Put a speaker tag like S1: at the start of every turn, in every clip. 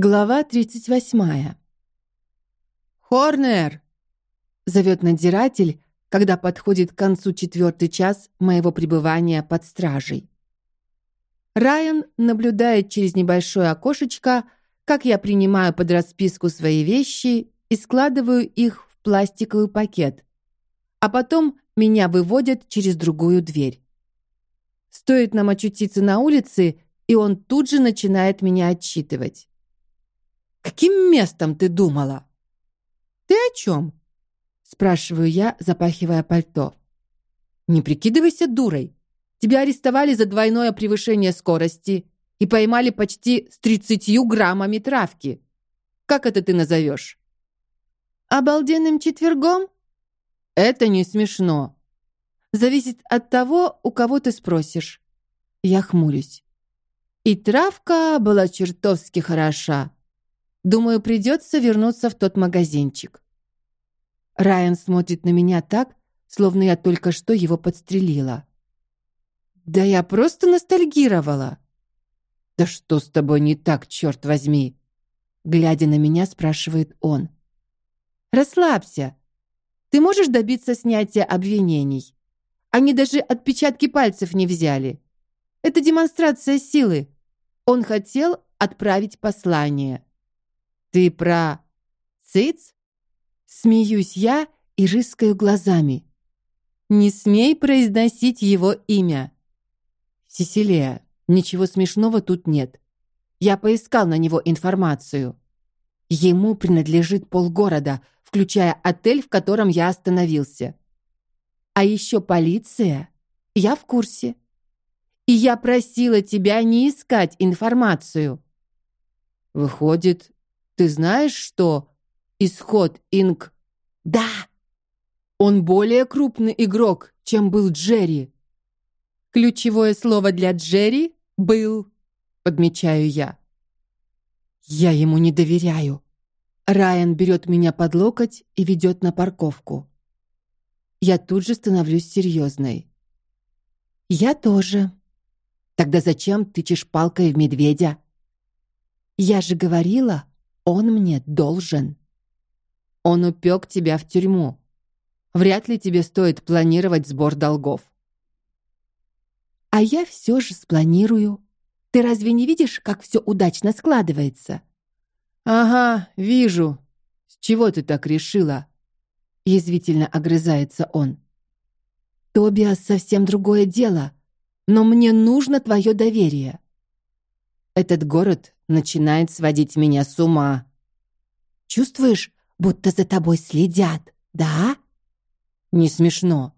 S1: Глава тридцать восьмая. Хорнер зовет надзиратель, когда подходит к концу четвертый час моего пребывания под стражей. Райан наблюдает через небольшое окошечко, как я принимаю под расписку свои вещи и складываю их в пластиковый пакет, а потом меня выводят через другую дверь. Стоит нам очутиться на улице, и он тут же начинает меня отчитывать. Каким местом ты думала? Ты о чем? спрашиваю я, запахивая пальто. Не прикидывайся дурой. Тебя арестовали за двойное превышение скорости и поймали почти с тридцатью граммами травки. Как это ты назовешь? Обалденным четвергом? Это не смешно. Зависит от того, у кого ты спросишь. Я хмурюсь. И травка была чертовски хороша. Думаю, придется вернуться в тот магазинчик. Райан смотрит на меня так, словно я только что его подстрелила. Да я просто ностальгировала. Да что с тобой не так, черт возьми? Глядя на меня, спрашивает он. Расслабься. Ты можешь добиться снятия обвинений. Они даже отпечатки пальцев не взяли. Это демонстрация силы. Он хотел отправить послание. Ты про циц? Смеюсь я и рыскаю глазами. Не смей произносить его имя. Сесилия, ничего смешного тут нет. Я поискал на него информацию. Ему принадлежит полгорода, включая отель, в котором я остановился. А еще полиция. Я в курсе. И я просила тебя не искать информацию. Выходит, ты знаешь, что исход Инк? Да. Он более крупный игрок, чем был Джерри. Ключевое слово для Джерри был, подмечаю я. Я ему не доверяю. Райан берет меня под локоть и ведет на парковку. Я тут же становлюсь серьезной. Я тоже. Тогда зачем тычешь палкой в медведя? Я же говорила, он мне должен. Он упек тебя в тюрьму. Вряд ли тебе стоит планировать сбор долгов. А я все же спланирую. Ты разве не видишь, как все удачно складывается? Ага, вижу. С чего ты так решила? Язвительно огрызается он. Тобиас совсем другое дело, но мне нужно твое доверие. Этот город начинает сводить меня с ума. Чувствуешь, будто за тобой следят, да? Не смешно.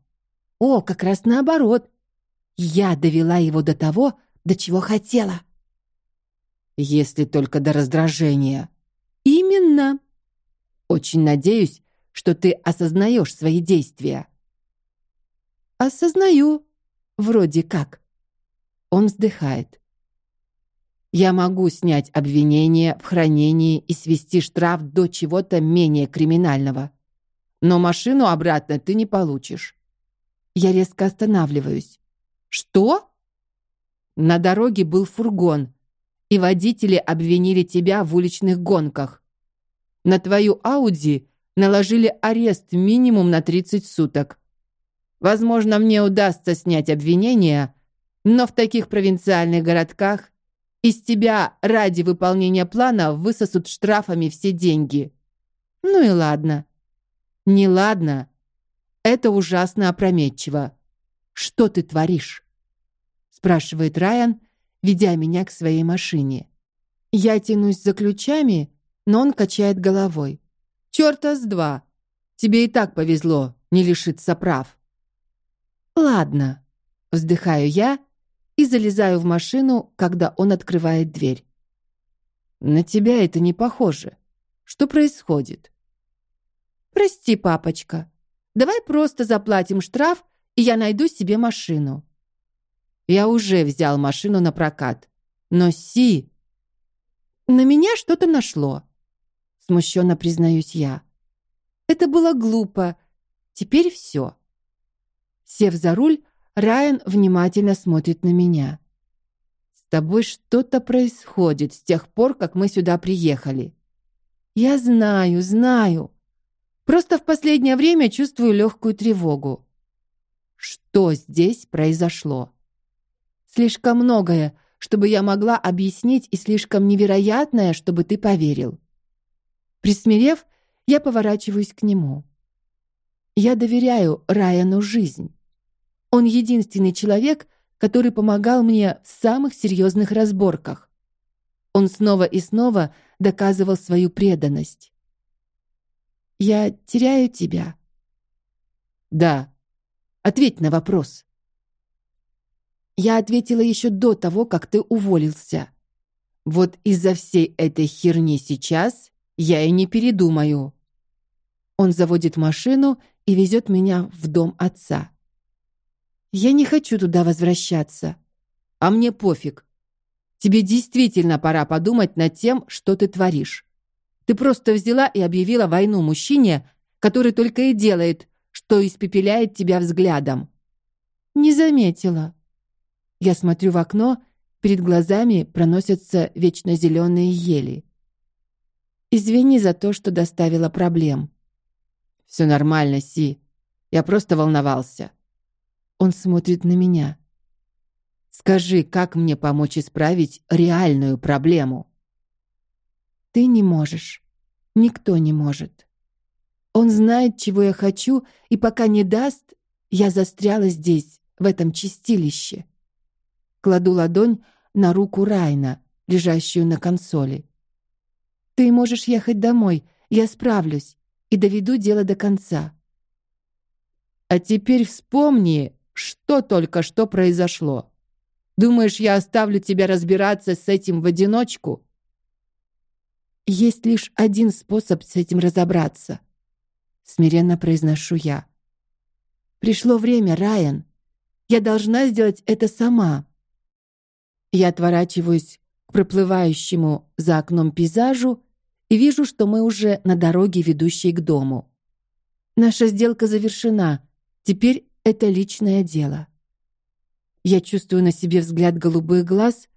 S1: О, как раз наоборот. Я довела его до того, до чего хотела. Если только до раздражения. Именно. Очень надеюсь, что ты осознаешь свои действия. Осознаю, вроде как. Он вздыхает. Я могу снять обвинение в хранении и свести штраф до чего-то менее криминального. Но машину обратно ты не получишь. Я резко останавливаюсь. Что? На дороге был фургон, и водители обвинили тебя в уличных гонках. На твою Ауди наложили арест минимум на 30 суток. Возможно, мне удастся снять обвинение, но в таких провинциальных городках из тебя ради выполнения плана высосут штрафами все деньги. Ну и ладно. Не ладно. Это ужасно опрометчиво. Что ты творишь? спрашивает Райан, ведя меня к своей машине. Я тянусь за ключами, но он качает головой. Чёрта с два. Тебе и так повезло не лишиться прав. Ладно, вздыхаю я и залезаю в машину, когда он открывает дверь. На тебя это не похоже. Что происходит? Прости, папочка. Давай просто заплатим штраф, и я найду себе машину. Я уже взял машину на прокат, но Си на меня что-то нашло. Смущенно признаюсь я. Это было глупо. Теперь все. Сев за руль, Райан внимательно смотрит на меня. тобой что-то происходит с тех пор, как мы сюда приехали. Я знаю, знаю. Просто в последнее время чувствую легкую тревогу. Что здесь произошло? Слишком многое, чтобы я могла объяснить, и слишком невероятное, чтобы ты поверил. Присмирев, я поворачиваюсь к нему. Я доверяю Райану жизнь. Он единственный человек, который помогал мне в самых серьезных разборках. Он снова и снова доказывал свою преданность. Я теряю тебя. Да. Ответь на вопрос. Я ответила еще до того, как ты уволился. Вот из-за всей этой херни сейчас я и не передумаю. Он заводит машину и везет меня в дом отца. Я не хочу туда возвращаться. А мне пофиг. Тебе действительно пора подумать над тем, что ты творишь. Ты просто взяла и объявила войну мужчине, который только и делает, что испепеляет тебя взглядом. Не заметила. Я смотрю в окно, перед глазами проносятся вечно зеленые ели. Извини за то, что доставила проблем. Все нормально, Си. Я просто волновался. Он смотрит на меня. Скажи, как мне помочь исправить реальную проблему? Ты не можешь. Никто не может. Он знает, чего я хочу, и пока не даст, я застряла здесь, в этом чистилище. Кладу ладонь на руку Райна, лежащую на консоли. Ты можешь ехать домой, я справлюсь и доведу дело до конца. А теперь вспомни, что только что произошло. Думаешь, я оставлю тебя разбираться с этим в одиночку? Есть лишь один способ с этим разобраться. Смиренно произношу я. Пришло время, Райан. Я должна сделать это сама. Я отворачиваюсь к проплывающему за окном пейзажу и вижу, что мы уже на дороге, ведущей к дому. Наша сделка завершена. Теперь это личное дело. Я чувствую на себе взгляд голубых глаз,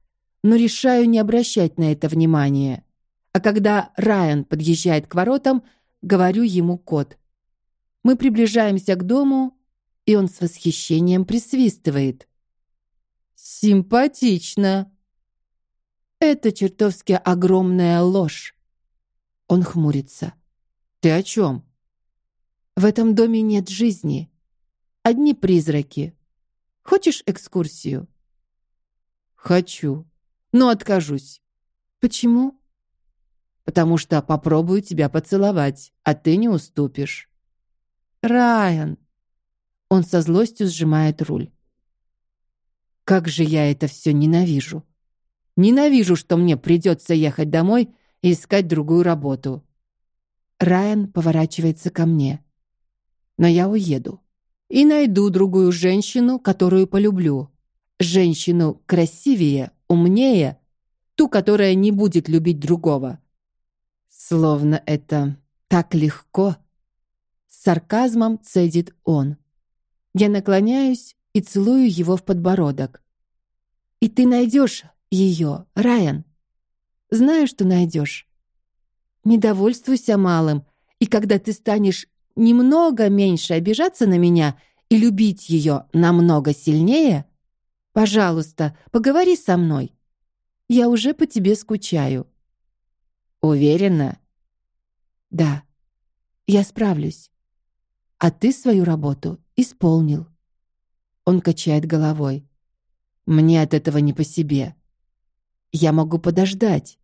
S1: но решаю не обращать на это внимания. А когда Райан подъезжает к воротам, говорю ему код. Мы приближаемся к дому, и он с восхищением присвистывает. Симпатично. Это чертовски огромная ложь. Он хмурится. Ты о чем? В этом доме нет жизни. Одни призраки. Хочешь экскурсию? Хочу, но откажусь. Почему? Потому что попробую тебя поцеловать, а ты не уступишь. Райан. Он со злостью сжимает руль. Как же я это все ненавижу. Ненавижу, что мне придется ехать домой и искать другую работу. Райан поворачивается ко мне. Но я уеду и найду другую женщину, которую полюблю. Женщину красивее, умнее, ту, которая не будет любить другого. Словно это так легко. С сарказмом цедит он. Я наклоняюсь и целую его в подбородок. И ты найдешь ее, Райан. Знаю, что найдешь. Не довольствуйся малым, и когда ты станешь немного меньше обижаться на меня и любить ее намного сильнее, пожалуйста, поговори со мной. Я уже по тебе скучаю. Уверена? Да. Я справлюсь. А ты свою работу исполнил. Он качает головой. Мне от этого не по себе. Я могу подождать.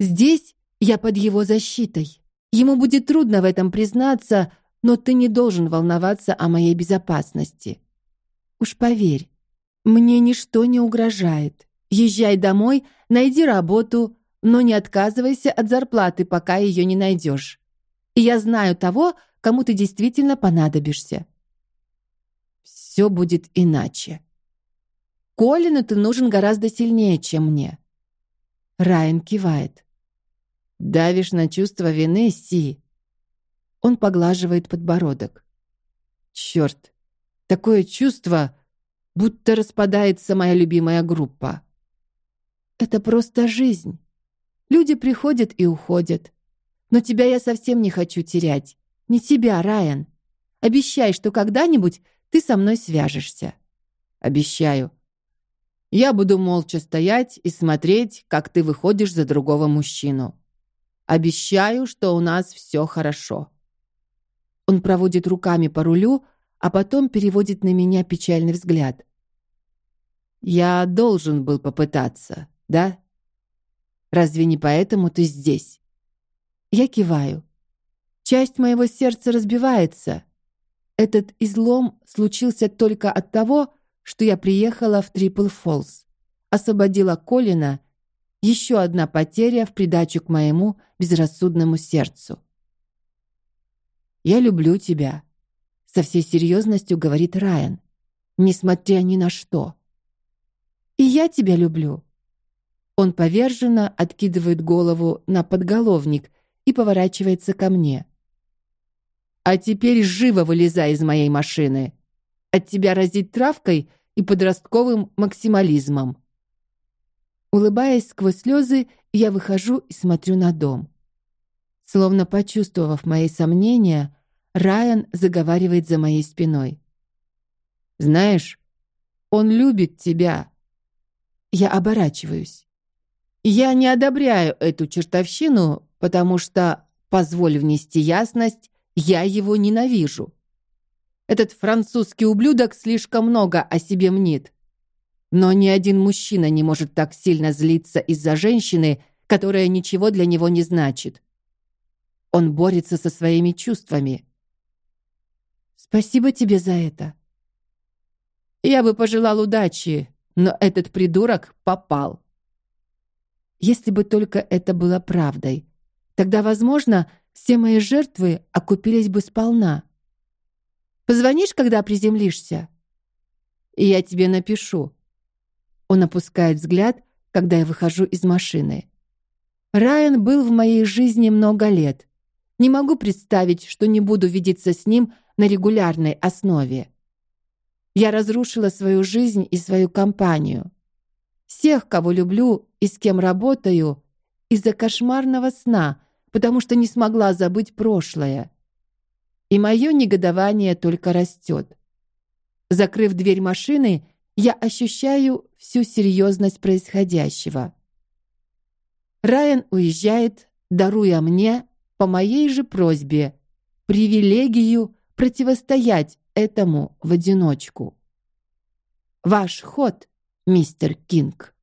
S1: Здесь я под его защитой. Ему будет трудно в этом признаться, но ты не должен волноваться о моей безопасности. Уж поверь, мне ничто не угрожает. Езжай домой, найди работу, но не отказывайся от зарплаты, пока ее не найдешь. И я знаю того, кому ты действительно понадобишься. Все будет иначе. Колину ты нужен гораздо сильнее, чем мне. Райан кивает. Давишь на чувство вины, Си. Он поглаживает подбородок. Черт, такое чувство, будто распадается моя любимая группа. это просто жизнь. Люди приходят и уходят. Но тебя я совсем не хочу терять. Не тебя, Райан. Обещай, что когда-нибудь ты со мной свяжешься.
S2: Обещаю. Я буду молча стоять и смотреть, как ты выходишь за другого мужчину. Обещаю, что у нас все хорошо.
S1: Он проводит руками по рулю, а потом переводит на меня печальный взгляд.
S2: Я должен был попытаться, да? Разве не поэтому ты здесь?
S1: Я киваю. Часть моего сердца разбивается. Этот излом случился только от того, что я приехала в Трипл Фолс, освободила Колина. Еще одна потеря в придачу к моему безрассудному сердцу. Я люблю тебя, со всей серьезностью говорит Райан, несмотря ни на что. И я тебя люблю. Он поверженно откидывает голову на подголовник и поворачивается ко мне. А теперь живо вылезай из моей машины. От тебя разит травкой и подростковым максимализмом. Улыбаясь сквозь слезы, я выхожу и смотрю на дом. Словно почувствовав мои сомнения, Райан заговаривает за моей спиной.
S2: Знаешь, он любит тебя.
S1: Я оборачиваюсь.
S2: Я не одобряю эту чертовщину, потому что, позволь внести ясность, я его ненавижу. Этот французский ублюдок слишком много о себе мнит. Но ни один мужчина не может так сильно злиться из-за женщины, которая ничего для него не значит. Он борется со своими чувствами.
S1: Спасибо тебе за это.
S2: Я бы пожелал удачи, но этот придурок попал.
S1: Если бы только это было правдой, тогда, возможно, все мои жертвы окупились бы сполна. Позвонишь, когда приземлишься?
S2: И я тебе напишу.
S1: Он опускает взгляд, когда я выхожу из машины. Райан был в моей жизни много лет. Не могу представить, что не буду видеться с ним на регулярной основе. Я разрушила свою жизнь и свою компанию. Всех, кого люблю и с кем работаю, из-за кошмарного сна, потому что не смогла забыть прошлое. И мое негодование только растет. Закрыв дверь машины, я ощущаю всю серьезность происходящего. Райан уезжает, даруя мне по моей же просьбе привилегию противостоять этому в одиночку. Ваш ход, мистер Кинг.